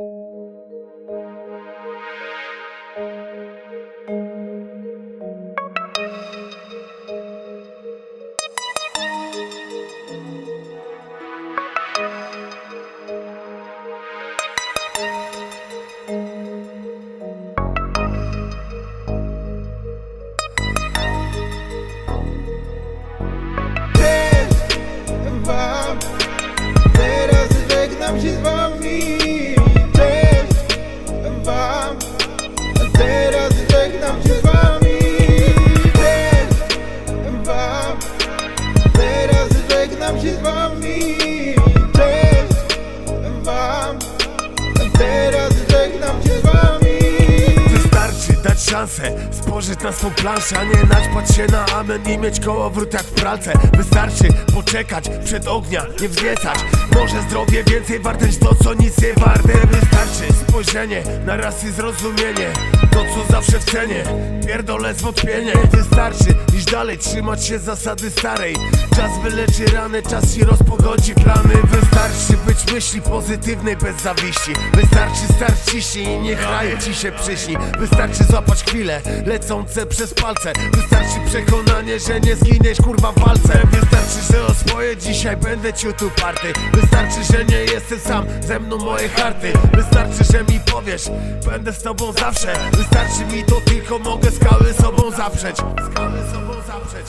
you szansę, spojrzeć na swą planszę A nie naćpać się na amen i mieć kołowrót jak w pralce. Wystarczy poczekać przed ognia, nie wzniecać. Może zdrowie więcej warte niż to co nic nie warte. Wystarczy spojrzenie na raz i zrozumienie. To co zawsze w cenie, pierdolę zwątpienie. Wystarczy dalej, trzymać się zasady starej. Czas wyleczy rany, czas ci rozpogodzi. Plany Wystarczy być myśli pozytywnej bez zawiści. Wystarczy starciści i niech raj ci się przyśni. Wystarczy złapać chwilę lecące przez palce. Wystarczy przekonanie, że nie zginiesz kurwa w walce Wystarczy, że o swoje dzisiaj będę ciut uparty. Wystarczy, że nie sam, ze mną moje karty. Wystarczy, że mi powiesz, będę z tobą zawsze. Wystarczy mi to tylko mogę skały sobą zaprzeć. Skały sobą zaprzeć